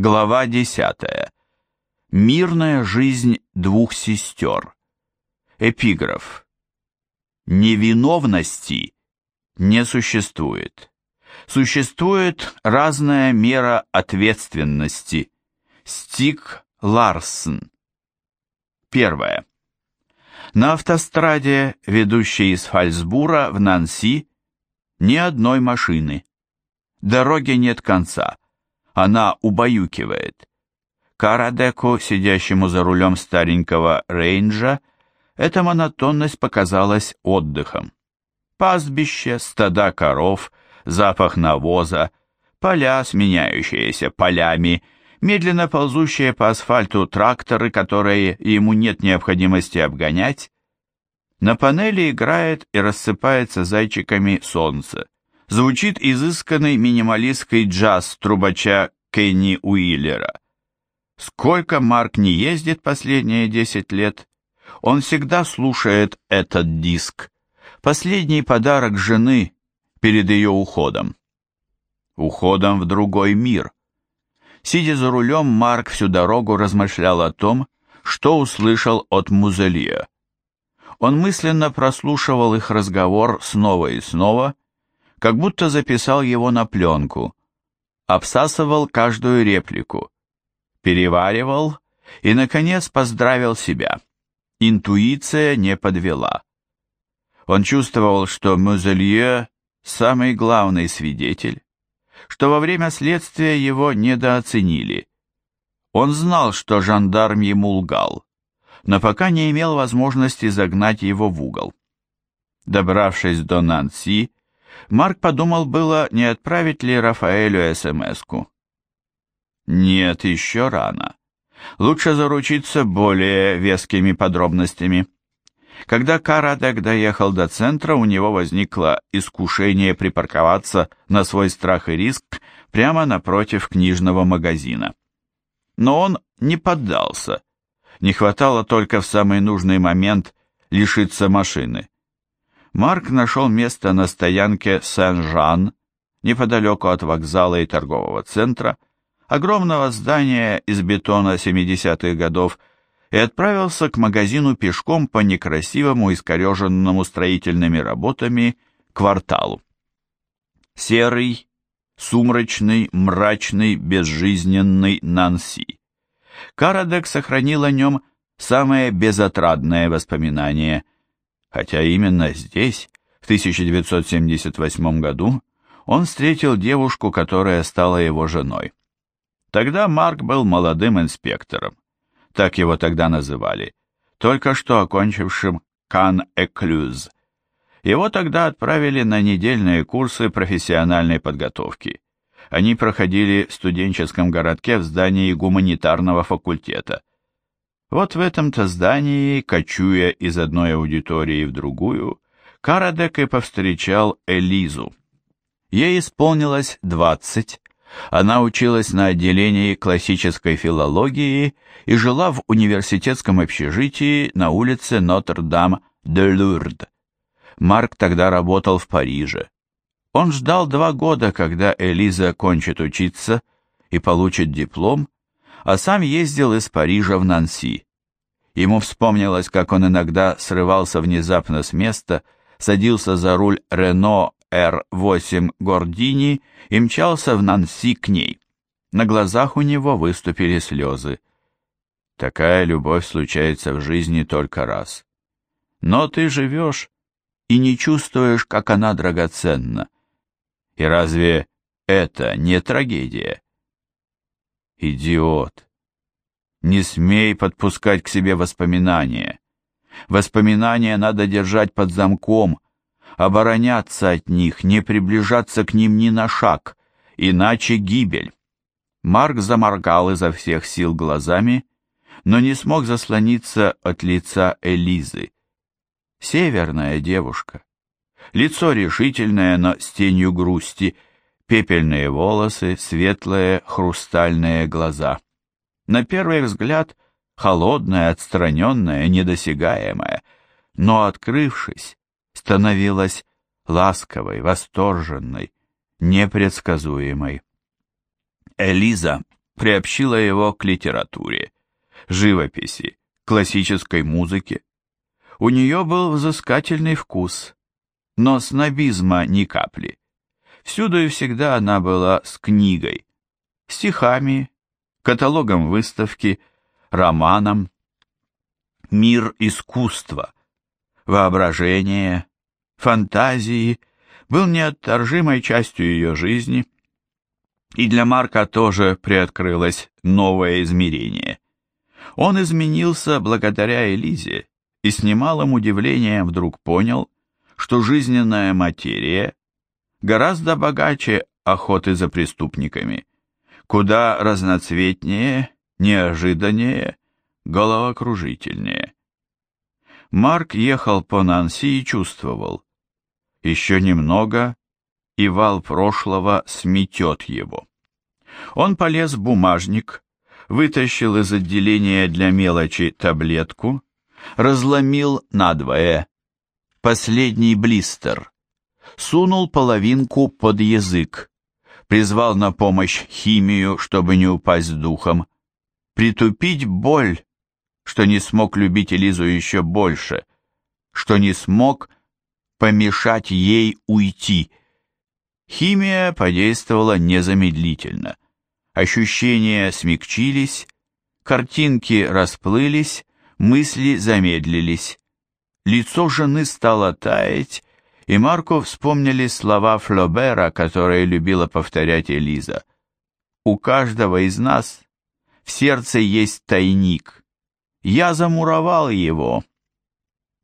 Глава 10. Мирная жизнь двух сестер. Эпиграф. Невиновности не существует. Существует разная мера ответственности. Стик Ларсен. Первое. На автостраде, ведущей из Фальсбура в Нанси, ни одной машины. Дороги нет конца она убаюкивает. Карадеку, сидящему за рулем старенького рейнджа, эта монотонность показалась отдыхом. Пастбище, стада коров, запах навоза, поля, сменяющиеся полями, медленно ползущие по асфальту тракторы, которые ему нет необходимости обгонять. На панели играет и рассыпается зайчиками солнце. Звучит изысканный минималистский джаз трубача Кенни Уиллера. Сколько Марк не ездит последние 10 лет, он всегда слушает этот диск. Последний подарок жены перед ее уходом. Уходом в другой мир. Сидя за рулем, Марк всю дорогу размышлял о том, что услышал от Музелье. Он мысленно прослушивал их разговор снова и снова, как будто записал его на пленку, обсасывал каждую реплику, переваривал и, наконец, поздравил себя. Интуиция не подвела. Он чувствовал, что Мюзелье – самый главный свидетель, что во время следствия его недооценили. Он знал, что жандарм ему лгал, но пока не имел возможности загнать его в угол. Добравшись до Нанси, Марк подумал было, не отправить ли Рафаэлю СМС-ку. Нет, еще рано. Лучше заручиться более вескими подробностями. Когда Карадек доехал до центра, у него возникло искушение припарковаться на свой страх и риск прямо напротив книжного магазина. Но он не поддался. Не хватало только в самый нужный момент лишиться машины. Марк нашел место на стоянке Сен-Жан, неподалеку от вокзала и торгового центра, огромного здания из бетона 70-х годов, и отправился к магазину пешком по некрасивому, искореженному строительными работами, кварталу. Серый, сумрачный, мрачный, безжизненный Нанси. Карадек сохранил о нем самое безотрадное воспоминание – Хотя именно здесь, в 1978 году, он встретил девушку, которая стала его женой. Тогда Марк был молодым инспектором, так его тогда называли, только что окончившим Кан-Эклюз. Его тогда отправили на недельные курсы профессиональной подготовки. Они проходили в студенческом городке в здании гуманитарного факультета. Вот в этом-то здании, кочуя из одной аудитории в другую, Карадек и повстречал Элизу. Ей исполнилось двадцать. Она училась на отделении классической филологии и жила в университетском общежитии на улице Нотр-Дам-де-Лурд. Марк тогда работал в Париже. Он ждал два года, когда Элиза кончит учиться и получит диплом, а сам ездил из Парижа в Нанси. Ему вспомнилось, как он иногда срывался внезапно с места, садился за руль Рено Р-8 Гордини и мчался в Нанси к ней. На глазах у него выступили слезы. Такая любовь случается в жизни только раз. Но ты живешь и не чувствуешь, как она драгоценна. И разве это не трагедия? Идиот! Не смей подпускать к себе воспоминания. Воспоминания надо держать под замком, обороняться от них, не приближаться к ним ни на шаг, иначе гибель. Марк заморгал изо всех сил глазами, но не смог заслониться от лица Элизы. Северная девушка. Лицо решительное, но с тенью грусти — пепельные волосы, светлые хрустальные глаза. На первый взгляд холодная, отстраненная, недосягаемая, но, открывшись, становилась ласковой, восторженной, непредсказуемой. Элиза приобщила его к литературе, живописи, классической музыке. У нее был взыскательный вкус, но снобизма ни капли. Всюду и всегда она была с книгой, стихами, каталогом выставки, романом. Мир искусства, воображение, фантазии был неотторжимой частью ее жизни, и для Марка тоже приоткрылось новое измерение. Он изменился благодаря Элизе и с немалым удивлением вдруг понял, что жизненная материя гораздо богаче охоты за преступниками, куда разноцветнее, неожиданнее, головокружительнее. Марк ехал по Нанси и чувствовал. Еще немного, и вал прошлого сметет его. Он полез в бумажник, вытащил из отделения для мелочи таблетку, разломил надвое. Последний блистер сунул половинку под язык, призвал на помощь химию, чтобы не упасть духом, притупить боль, что не смог любить Элизу еще больше, что не смог помешать ей уйти. Химия подействовала незамедлительно. Ощущения смягчились, картинки расплылись, мысли замедлились. Лицо жены стало таять, и Марку вспомнили слова Флобера, которые любила повторять Элиза. «У каждого из нас в сердце есть тайник. Я замуровал его,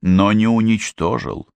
но не уничтожил».